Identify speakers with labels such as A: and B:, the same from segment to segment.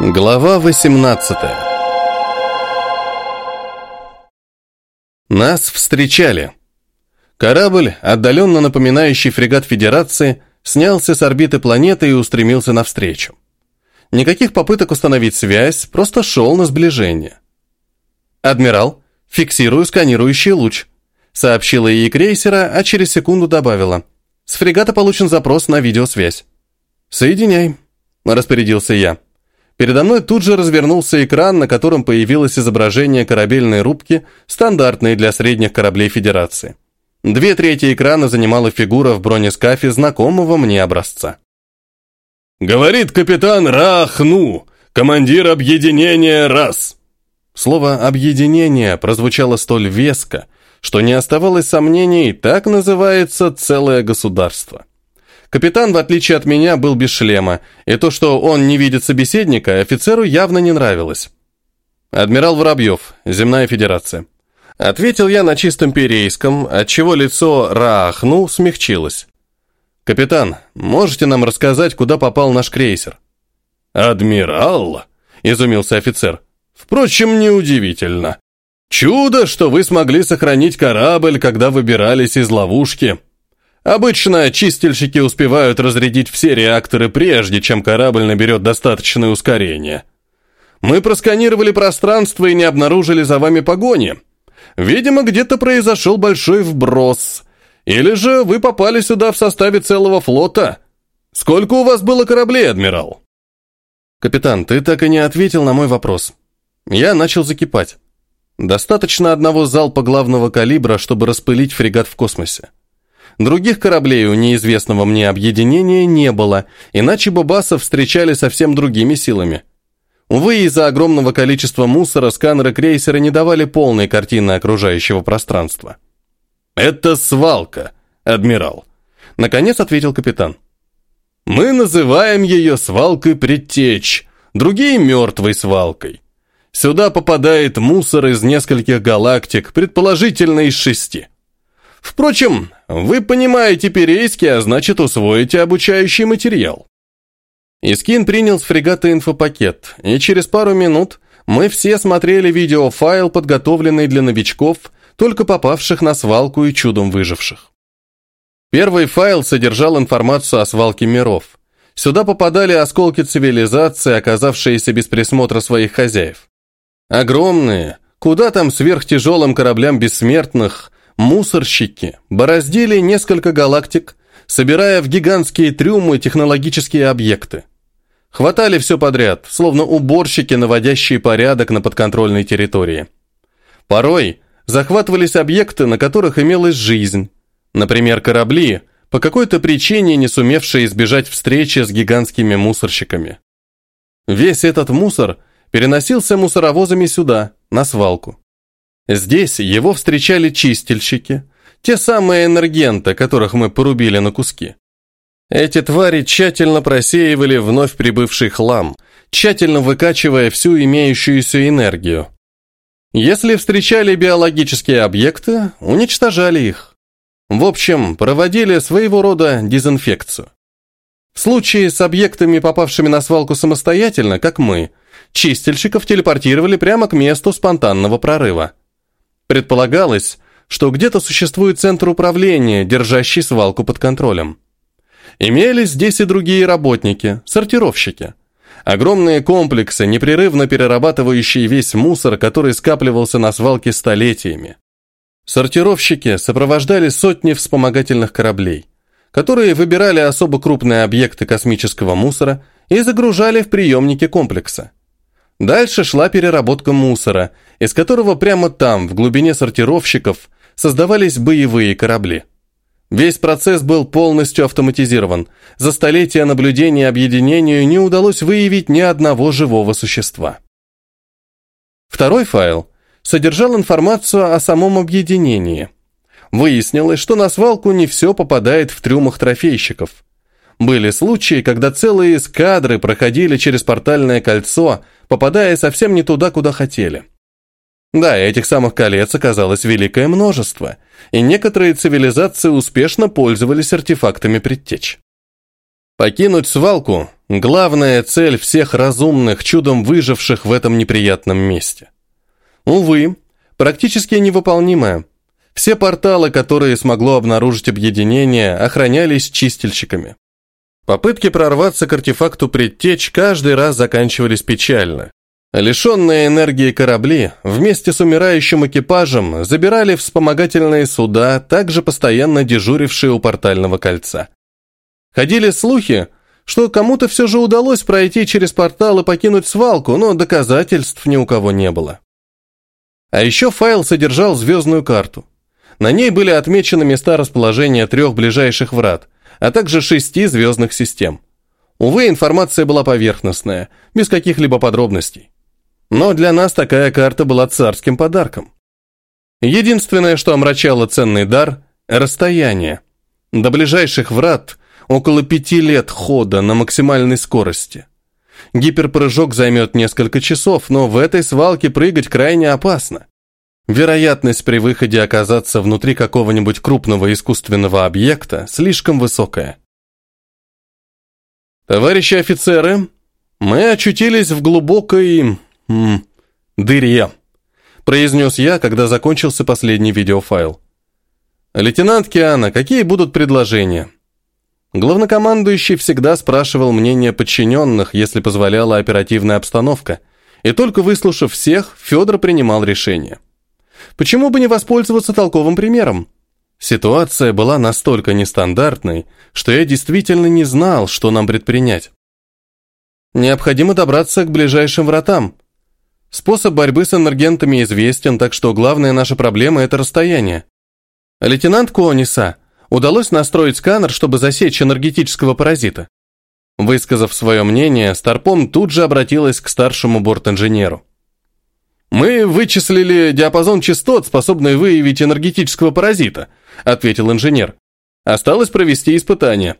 A: Глава 18 Нас встречали. Корабль, отдаленно напоминающий фрегат Федерации, снялся с орбиты планеты и устремился навстречу. Никаких попыток установить связь, просто шел на сближение. «Адмирал, фиксирую сканирующий луч», сообщила ей крейсера, а через секунду добавила. «С фрегата получен запрос на видеосвязь». «Соединяй», – распорядился я. Передо мной тут же развернулся экран, на котором появилось изображение корабельной рубки, стандартной для средних кораблей Федерации. Две трети экрана занимала фигура в бронескафе знакомого мне образца.
B: «Говорит капитан Рахну, командир объединения РАС!»
A: Слово «объединение» прозвучало столь веско, что не оставалось сомнений, так называется целое государство. Капитан, в отличие от меня, был без шлема, и то, что он не видит собеседника, офицеру явно не нравилось. «Адмирал Воробьев, Земная Федерация». Ответил я на чистом перейском, отчего лицо Раахну смягчилось. «Капитан, можете нам рассказать, куда попал наш крейсер?»
B: «Адмирал?» – изумился офицер. «Впрочем, неудивительно. Чудо, что вы смогли сохранить корабль, когда выбирались из ловушки». Обычно чистильщики успевают разрядить все реакторы прежде, чем корабль наберет достаточное ускорение. Мы просканировали пространство и не обнаружили за вами погони. Видимо, где-то произошел большой вброс. Или же вы попали сюда в составе целого флота. Сколько у вас было кораблей, адмирал?
A: Капитан, ты так и не ответил на мой вопрос. Я начал закипать. Достаточно одного залпа главного калибра, чтобы распылить фрегат в космосе. Других кораблей у неизвестного мне объединения не было, иначе бы басов встречали совсем другими силами. Увы, из-за огромного количества мусора сканеры крейсера не давали полной картины окружающего пространства.
B: «Это свалка, адмирал», — наконец ответил капитан. «Мы называем ее свалкой предтеч, другие мертвой свалкой. Сюда попадает мусор из нескольких галактик, предположительно из шести. Впрочем, вы понимаете перейский, а значит усвоите обучающий материал.
A: Искин принял с фрегата инфопакет, и через пару минут мы все смотрели видеофайл, подготовленный для новичков, только попавших на свалку и чудом выживших. Первый файл содержал информацию о свалке миров. Сюда попадали осколки цивилизации, оказавшиеся без присмотра своих хозяев. Огромные, куда там сверхтяжелым кораблям бессмертных, мусорщики бороздили несколько галактик, собирая в гигантские трюмы технологические объекты. Хватали все подряд, словно уборщики, наводящие порядок на подконтрольной территории. Порой захватывались объекты, на которых имелась жизнь. Например, корабли, по какой-то причине не сумевшие избежать встречи с гигантскими мусорщиками. Весь этот мусор переносился мусоровозами сюда, на свалку. Здесь его встречали чистильщики, те самые энергенты, которых мы порубили на куски. Эти твари тщательно просеивали вновь прибывший хлам, тщательно выкачивая всю имеющуюся энергию. Если встречали биологические объекты, уничтожали их. В общем, проводили своего рода дезинфекцию. В случае с объектами, попавшими на свалку самостоятельно, как мы, чистильщиков телепортировали прямо к месту спонтанного прорыва. Предполагалось, что где-то существует центр управления, держащий свалку под контролем. Имелись здесь и другие работники, сортировщики. Огромные комплексы, непрерывно перерабатывающие весь мусор, который скапливался на свалке столетиями. Сортировщики сопровождали сотни вспомогательных кораблей, которые выбирали особо крупные объекты космического мусора и загружали в приемники комплекса. Дальше шла переработка мусора, из которого прямо там, в глубине сортировщиков, создавались боевые корабли. Весь процесс был полностью автоматизирован. За столетия наблюдения объединению не удалось выявить ни одного живого существа. Второй файл содержал информацию о самом объединении. Выяснилось, что на свалку не все попадает в трюмах трофейщиков. Были случаи, когда целые эскадры проходили через портальное кольцо, попадая совсем не туда, куда хотели. Да, этих самых колец оказалось великое множество, и некоторые цивилизации успешно пользовались артефактами предтеч. Покинуть свалку главная цель всех разумных, чудом выживших в этом неприятном месте. Увы, практически невыполнимая. Все порталы, которые смогло обнаружить объединение, охранялись чистильщиками. Попытки прорваться к артефакту предтеч каждый раз заканчивались печально. Лишенные энергии корабли вместе с умирающим экипажем забирали вспомогательные суда, также постоянно дежурившие у портального кольца. Ходили слухи, что кому-то все же удалось пройти через портал и покинуть свалку, но доказательств ни у кого не было. А еще файл содержал звездную карту. На ней были отмечены места расположения трех ближайших врат, а также шести звездных систем. Увы, информация была поверхностная, без каких-либо подробностей. Но для нас такая карта была царским подарком. Единственное, что омрачало ценный дар – расстояние. До ближайших врат около пяти лет хода на максимальной скорости. Гиперпрыжок займет несколько часов, но в этой свалке прыгать крайне опасно. Вероятность при выходе оказаться внутри какого-нибудь крупного искусственного объекта слишком высокая. Товарищи офицеры, мы очутились в глубокой «М дыре», – произнес я, когда закончился последний видеофайл. «Лейтенант Киана, какие будут предложения?» Главнокомандующий всегда спрашивал мнение подчиненных, если позволяла оперативная обстановка, и только выслушав всех, Федор принимал решение. Почему бы не воспользоваться толковым примером? Ситуация была настолько нестандартной, что я действительно не знал, что нам предпринять. Необходимо добраться к ближайшим вратам, Способ борьбы с энергентами известен, так что главная наша проблема – это расстояние. Лейтенант Куониса удалось настроить сканер, чтобы засечь энергетического паразита. Высказав свое мнение, Старпом тут же обратилась к старшему борт-инженеру. «Мы вычислили диапазон частот, способный выявить энергетического паразита», ответил инженер. «Осталось провести испытание.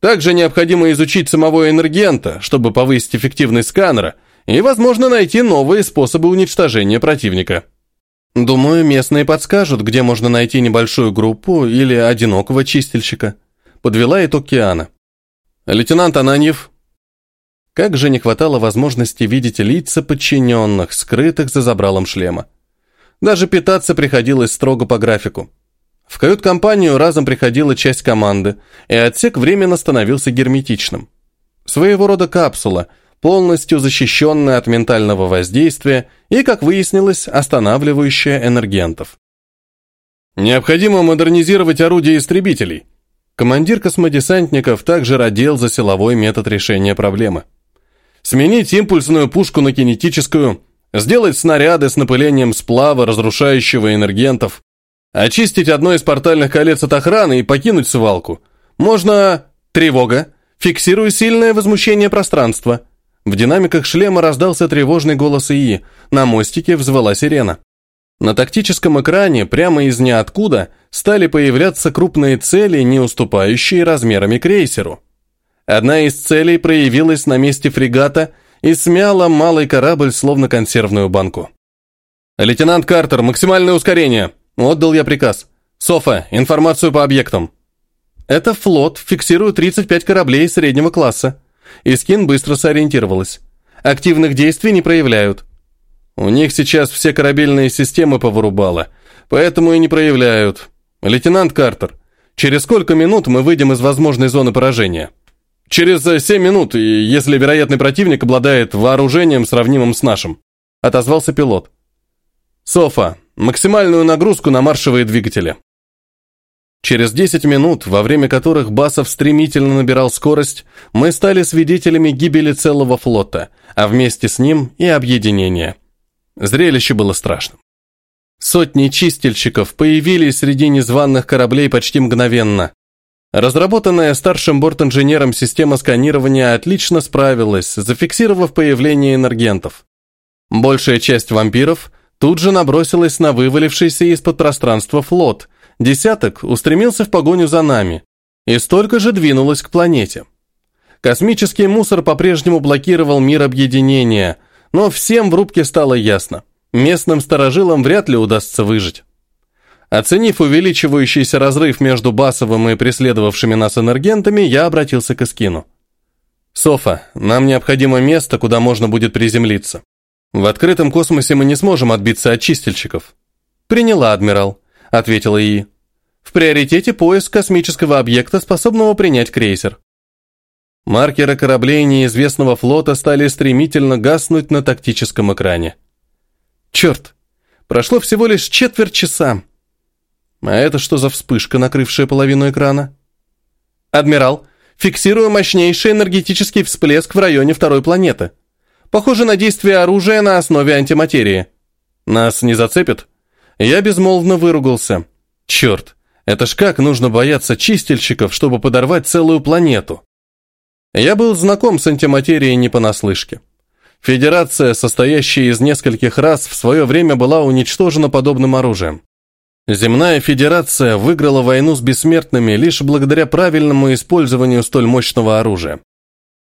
A: Также необходимо изучить самого энергента, чтобы повысить эффективность сканера – и, возможно, найти новые способы уничтожения противника. Думаю, местные подскажут, где можно найти небольшую группу или одинокого чистильщика. Подвела итог Киана. Лейтенант Ананьев. Как же не хватало возможности видеть лица подчиненных, скрытых за забралом шлема. Даже питаться приходилось строго по графику. В кают-компанию разом приходила часть команды, и отсек временно становился герметичным. Своего рода капсула – полностью защищенная от ментального воздействия и, как выяснилось, останавливающая энергентов. Необходимо модернизировать орудия истребителей. Командир космодесантников также родил за силовой метод решения проблемы. Сменить импульсную пушку на кинетическую, сделать снаряды с напылением сплава, разрушающего энергентов, очистить одно из портальных колец от охраны и покинуть свалку. Можно... Тревога. Фиксирую сильное возмущение пространства. В динамиках шлема раздался тревожный голос ИИ, на мостике взвала сирена. На тактическом экране прямо из ниоткуда стали появляться крупные цели, не уступающие размерами крейсеру. Одна из целей проявилась на месте фрегата и смяла малый корабль, словно консервную банку. «Лейтенант Картер, максимальное ускорение!» Отдал я приказ. «Софа, информацию по объектам». «Это флот, фиксирую 35 кораблей среднего класса. Искин быстро сориентировалась. Активных действий не проявляют. У них сейчас все корабельные системы повырубало, поэтому и не проявляют. Лейтенант Картер, через сколько минут мы выйдем из возможной зоны поражения? Через семь минут, если вероятный противник обладает вооружением, сравнимым с нашим. Отозвался пилот. Софа, максимальную нагрузку на маршевые двигатели. Через 10 минут, во время которых Басов стремительно набирал скорость, мы стали свидетелями гибели целого флота, а вместе с ним и объединения. Зрелище было страшным. Сотни чистильщиков появились среди незваных кораблей почти мгновенно. Разработанная старшим бортинженером система сканирования отлично справилась, зафиксировав появление энергентов. Большая часть вампиров тут же набросилась на вывалившийся из-под пространства флот – Десяток устремился в погоню за нами, и столько же двинулось к планете. Космический мусор по-прежнему блокировал мир объединения, но всем в рубке стало ясно. Местным сторожилам вряд ли удастся выжить. Оценив увеличивающийся разрыв между Басовым и преследовавшими нас энергентами, я обратился к Эскину. Софа, нам необходимо место, куда можно будет приземлиться. В открытом космосе мы не сможем отбиться от чистильщиков. Приняла, адмирал, ответила ИИ. В приоритете поиск космического объекта, способного принять крейсер. Маркеры кораблей неизвестного флота стали стремительно гаснуть на тактическом экране. Черт, прошло всего лишь четверть часа. А это что за вспышка, накрывшая половину экрана? Адмирал, фиксирую мощнейший энергетический всплеск в районе второй планеты. Похоже на действие оружия на основе антиматерии. Нас не зацепит? Я безмолвно выругался. Черт, это ж как нужно бояться чистильщиков, чтобы подорвать целую планету? Я был знаком с антиматерией не понаслышке. Федерация, состоящая из нескольких рас, в свое время была уничтожена подобным оружием. Земная Федерация выиграла войну с бессмертными лишь благодаря правильному использованию столь мощного оружия.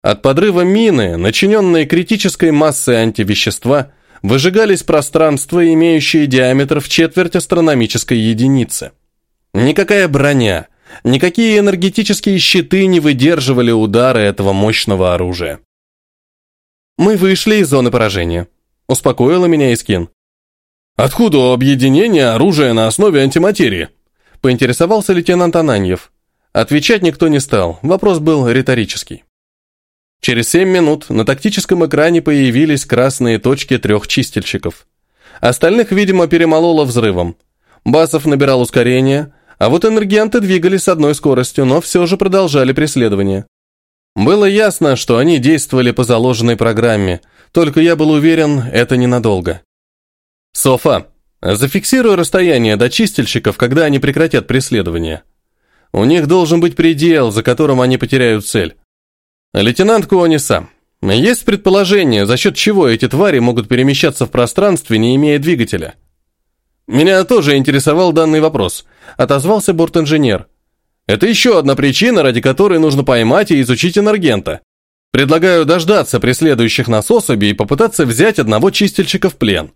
A: От подрыва мины, начиненной критической массой антивещества, выжигались пространства, имеющие диаметр в четверть астрономической единицы. Никакая броня, никакие энергетические щиты не выдерживали удары этого мощного оружия. «Мы вышли из зоны поражения», – успокоила меня Искин.
B: «Откуда объединение оружия на основе антиматерии?»
A: – поинтересовался лейтенант Ананьев. Отвечать никто не стал, вопрос был риторический. Через семь минут на тактическом экране появились красные точки трех чистильщиков. Остальных, видимо, перемололо взрывом. Басов набирал ускорение, а вот энергианты двигались с одной скоростью, но все же продолжали преследование. Было ясно, что они действовали по заложенной программе, только я был уверен, это ненадолго. Софа, зафиксируй расстояние до чистильщиков, когда они прекратят преследование. У них должен быть предел, за которым они потеряют цель. Лейтенант Куониса, есть предположение, за счет чего эти твари могут перемещаться в пространстве, не имея двигателя? Меня тоже интересовал данный вопрос, отозвался бортинженер. Это еще одна причина, ради которой нужно поймать и изучить энергента. Предлагаю дождаться преследующих нас особей и попытаться взять одного чистильщика в плен.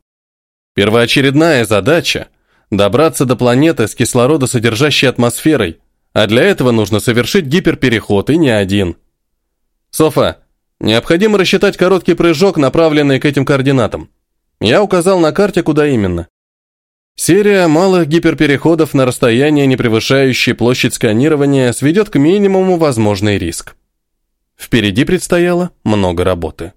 A: Первоочередная задача – добраться до планеты с кислородосодержащей атмосферой, а для этого нужно совершить гиперпереход и не один. Софа, необходимо рассчитать короткий прыжок, направленный к этим координатам. Я указал на карте, куда именно. Серия малых гиперпереходов на расстояние, не превышающее площадь сканирования, сведет к минимуму возможный риск. Впереди предстояло много работы.